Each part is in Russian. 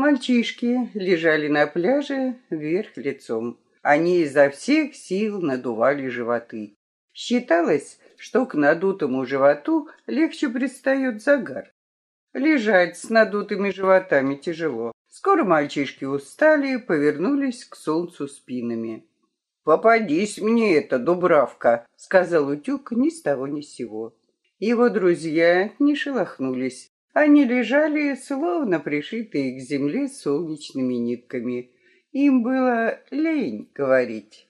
Мальчишки лежали на пляже вверх лицом. Они изо всех сил надували животы. Считалось, что к надутому животу легче пристает загар. Лежать с надутыми животами тяжело. Скоро мальчишки устали и повернулись к солнцу спинами. «Попадись мне эта дубравка», — сказал утюг ни с того ни с сего. Его друзья не шелохнулись. Они лежали, словно пришитые к земле солнечными нитками. Им было лень говорить.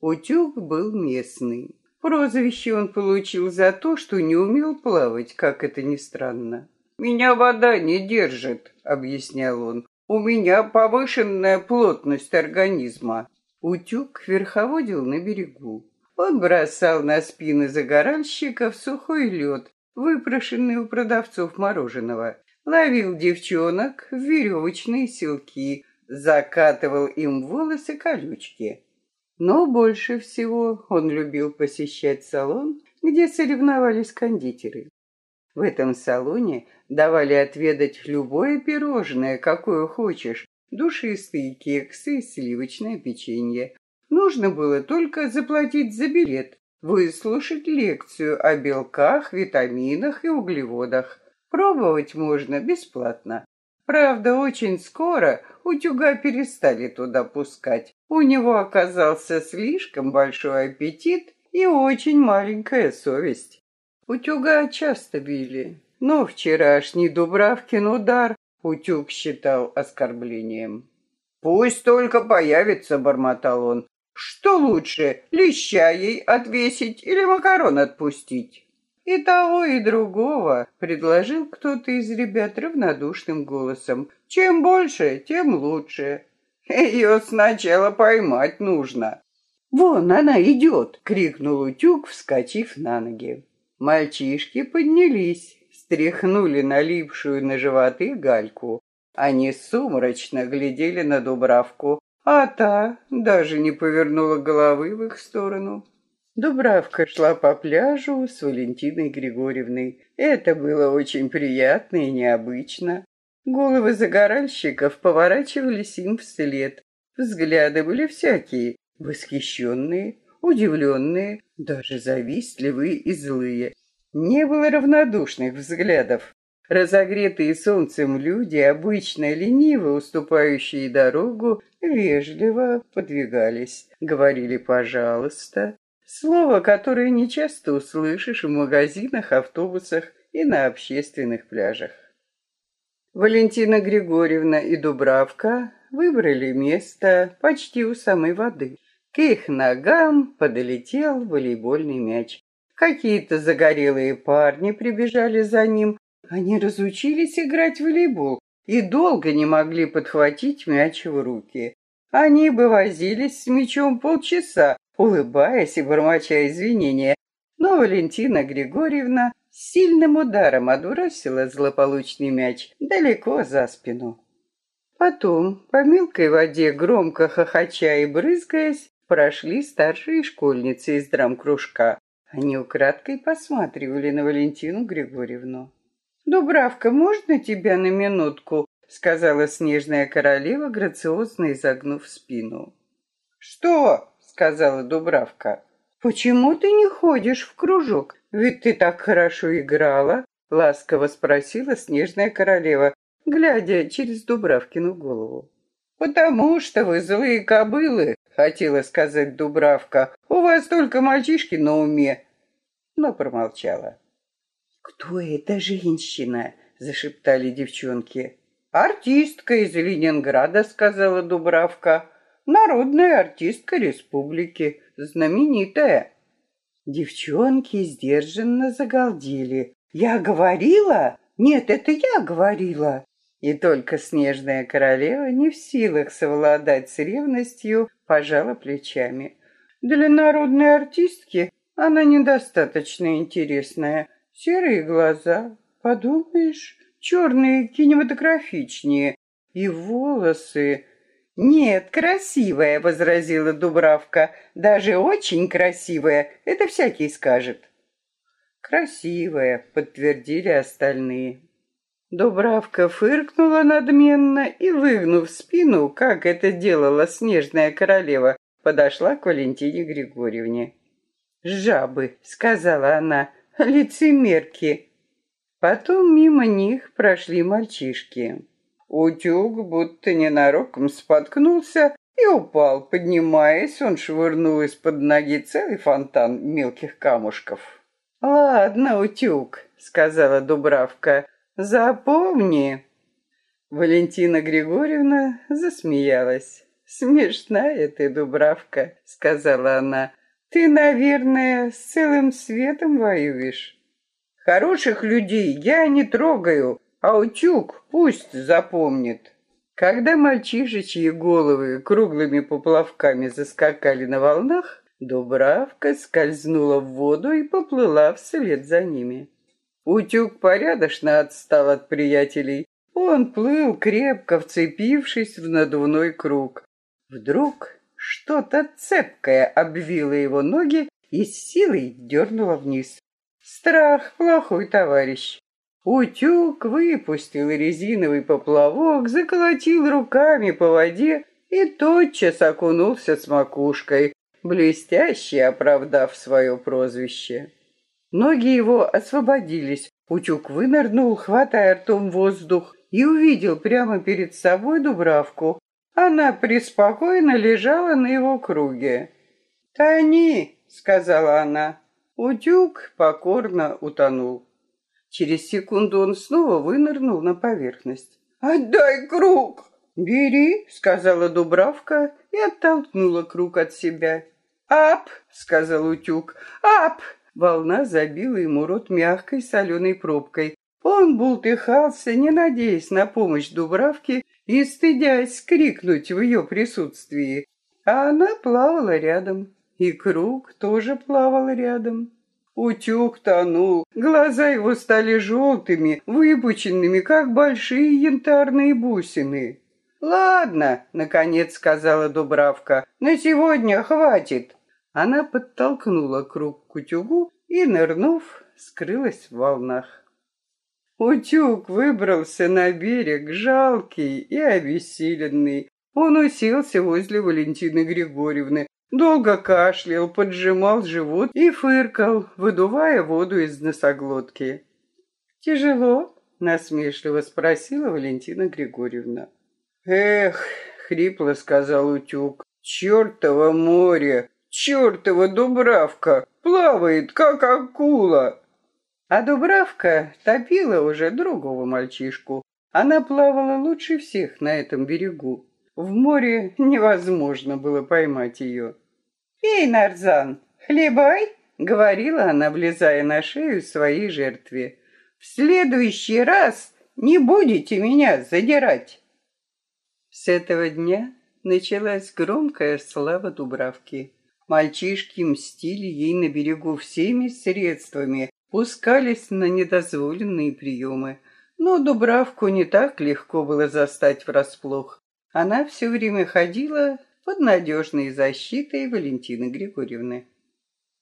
Утюг был местный. Прозвище он получил за то, что не умел плавать, как это ни странно. «Меня вода не держит», — объяснял он. «У меня повышенная плотность организма». Утюг верховодил на берегу. Он бросал на спины загоральщиков сухой лед, выпрошенный у продавцов мороженого, ловил девчонок в веревочные селки, закатывал им волосы колючки. Но больше всего он любил посещать салон, где соревновались кондитеры. В этом салоне давали отведать любое пирожное, какое хочешь, душистые кексы сливочное печенье. Нужно было только заплатить за билет, выслушать лекцию о белках, витаминах и углеводах. Пробовать можно бесплатно. Правда, очень скоро утюга перестали туда пускать. У него оказался слишком большой аппетит и очень маленькая совесть. Утюга часто били, но вчерашний Дубравкин удар утюг считал оскорблением. «Пусть только появится», — бормотал он. «Что лучше, леща ей отвесить или макарон отпустить?» «И того, и другого», — предложил кто-то из ребят равнодушным голосом. «Чем больше, тем лучше. Ее сначала поймать нужно». «Вон она идет!» — крикнул утюг, вскочив на ноги. Мальчишки поднялись, стряхнули налипшую на животы гальку. Они сумрачно глядели на Дубравку, а та даже не повернула головы в их сторону. Дубравка шла по пляжу с Валентиной Григорьевной. Это было очень приятно и необычно. Головы загоральщиков поворачивались им вслед. Взгляды были всякие, восхищенные, удивленные, даже завистливые и злые. Не было равнодушных взглядов. Разогретые солнцем люди, обычно лениво уступающие дорогу, вежливо подвигались, говорили «пожалуйста». Слово, которое нечасто услышишь в магазинах, автобусах и на общественных пляжах. Валентина Григорьевна и Дубравка выбрали место почти у самой воды. К их ногам подлетел волейбольный мяч. Какие-то загорелые парни прибежали за ним. Они разучились играть в волейбол и долго не могли подхватить мяч в руки. Они бы возились с мячом полчаса, улыбаясь и бормоча извинения. Но Валентина Григорьевна сильным ударом отбросила злополучный мяч далеко за спину. Потом, по мелкой воде, громко хохоча и брызгаясь, прошли старшие школьницы из драмкружка. Они украдкой посматривали на Валентину Григорьевну. «Дубравка, можно тебя на минутку?» — сказала снежная королева, грациозно изогнув спину. «Что?» — сказала Дубравка. «Почему ты не ходишь в кружок? Ведь ты так хорошо играла!» — ласково спросила снежная королева, глядя через Дубравкину голову. «Потому что вы злые кобылы, хотела сказать Дубравка. У вас только мальчишки на уме. Но промолчала. Кто эта женщина? зашептали девчонки. Артистка из Ленинграда, сказала Дубравка. Народная артистка республики, знаменитая. Девчонки сдержанно загалдели. Я говорила? Нет, это я говорила. И только снежная королева, не в силах совладать с ревностью, пожала плечами. Для народной артистки она недостаточно интересная. Серые глаза, подумаешь, черные кинематографичнее. И волосы... «Нет, красивая», — возразила Дубравка. «Даже очень красивая, это всякий скажет». «Красивая», — подтвердили остальные. Дубравка фыркнула надменно и, выгнув спину, как это делала снежная королева, подошла к Валентине Григорьевне. «Жабы», — сказала она, — «лицемерки». Потом мимо них прошли мальчишки. Утюг будто ненароком споткнулся и упал. Поднимаясь, он швырнул из-под ноги целый фонтан мелких камушков. «Ладно, утюг», — сказала Дубравка, — «запомни». Валентина Григорьевна засмеялась. «Смешная ты, Дубравка», — сказала она. «Ты, наверное, с целым светом воюешь». «Хороших людей я не трогаю, а утюг пусть запомнит. Когда мальчишечьи головы круглыми поплавками заскакали на волнах, Дубравка скользнула в воду и поплыла вслед за ними. Утюг порядочно отстал от приятелей. Он плыл, крепко вцепившись в надувной круг. Вдруг что-то цепкое обвило его ноги и с силой дернуло вниз. Страх — плохой товарищ. Утюг выпустил резиновый поплавок, заколотил руками по воде и тотчас окунулся с макушкой, блестяще оправдав свое прозвище. Ноги его освободились. Утюг вынырнул, хватая ртом воздух, и увидел прямо перед собой Дубравку. Она преспокойно лежала на его круге. «Тони!» — сказала она. Утюг покорно утонул. Через секунду он снова вынырнул на поверхность. «Отдай круг!» «Бери», — сказала Дубравка и оттолкнула круг от себя. «Ап!» — сказал утюг. «Ап!» Волна забила ему рот мягкой соленой пробкой. Он бултыхался, не надеясь на помощь Дубравки и стыдясь крикнуть в ее присутствии. А она плавала рядом, и круг тоже плавал рядом. Утюг тонул, глаза его стали желтыми, выпученными, как большие янтарные бусины. «Ладно», — наконец сказала Дубравка, — «на сегодня хватит». Она подтолкнула круг к утюгу и, нырнув, скрылась в волнах. Утюг выбрался на берег, жалкий и обессиленный. Он уселся возле Валентины Григорьевны, Долго кашлял, поджимал живот и фыркал, выдувая воду из носоглотки. «Тяжело?» — насмешливо спросила Валентина Григорьевна. «Эх!» — хрипло сказал утюг. «Чертово море! Чертова Дубравка! Плавает, как акула!» А Дубравка топила уже другого мальчишку. Она плавала лучше всех на этом берегу. В море невозможно было поймать ее. «Пей, Нарзан, хлебай!» — говорила она, влезая на шею своей жертве. «В следующий раз не будете меня задирать!» С этого дня началась громкая слава Дубравки. Мальчишки мстили ей на берегу всеми средствами, пускались на недозволенные приемы. Но Дубравку не так легко было застать врасплох. Она все время ходила под надежной защитой Валентины Григорьевны.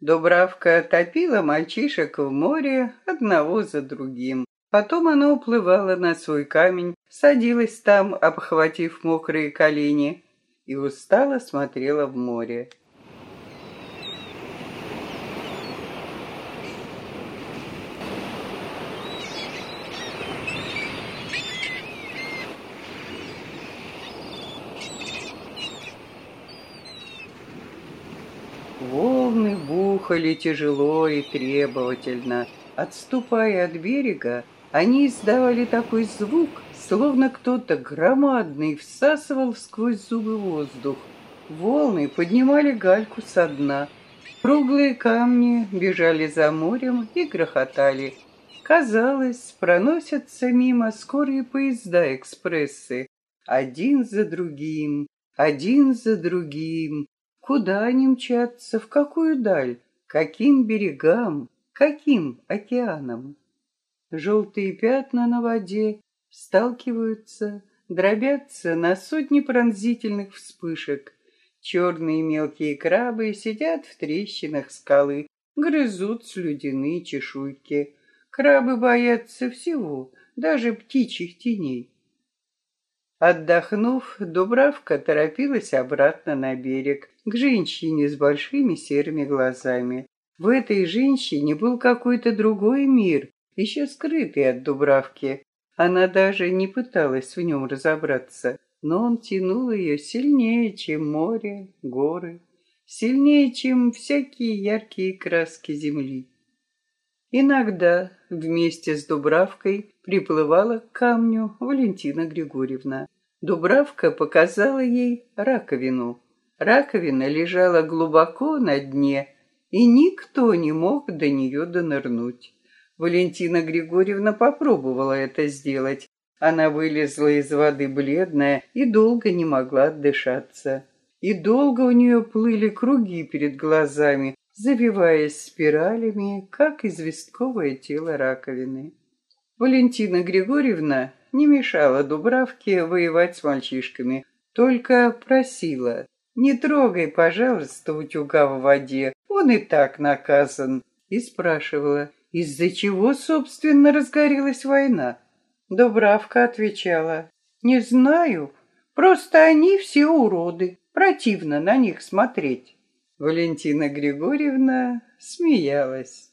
Дубравка топила мальчишек в море одного за другим. Потом она уплывала на свой камень, садилась там, обхватив мокрые колени, и устало смотрела в море. Бухали тяжело и требовательно. Отступая от берега, они издавали такой звук, словно кто-то громадный всасывал сквозь зубы воздух. Волны поднимали гальку со дна. Круглые камни бежали за морем и грохотали. Казалось, проносятся мимо скорые поезда-экспрессы. Один за другим, один за другим, Куда они мчатся, в какую даль, каким берегам, каким океанам? Желтые пятна на воде сталкиваются, дробятся на сотни пронзительных вспышек. Черные мелкие крабы сидят в трещинах скалы, грызут слюдяные чешуйки. Крабы боятся всего, даже птичьих теней. Отдохнув, Дубравка торопилась обратно на берег, к женщине с большими серыми глазами. В этой женщине был какой-то другой мир, еще скрытый от Дубравки. Она даже не пыталась в нем разобраться, но он тянул ее сильнее, чем море, горы, сильнее, чем всякие яркие краски земли. Иногда вместе с Дубравкой приплывала к камню Валентина Григорьевна. Дубравка показала ей раковину. Раковина лежала глубоко на дне, и никто не мог до нее донырнуть. Валентина Григорьевна попробовала это сделать. Она вылезла из воды бледная и долго не могла отдышаться. И долго у нее плыли круги перед глазами, завиваясь спиралями, как известковое тело раковины. Валентина Григорьевна не мешала Дубравке воевать с мальчишками, только просила «Не трогай, пожалуйста, утюга в воде, он и так наказан», и спрашивала из-за чего, собственно, разгорелась война. Дубравка отвечала «Не знаю, просто они все уроды, противно на них смотреть». Валентина Григорьевна смеялась.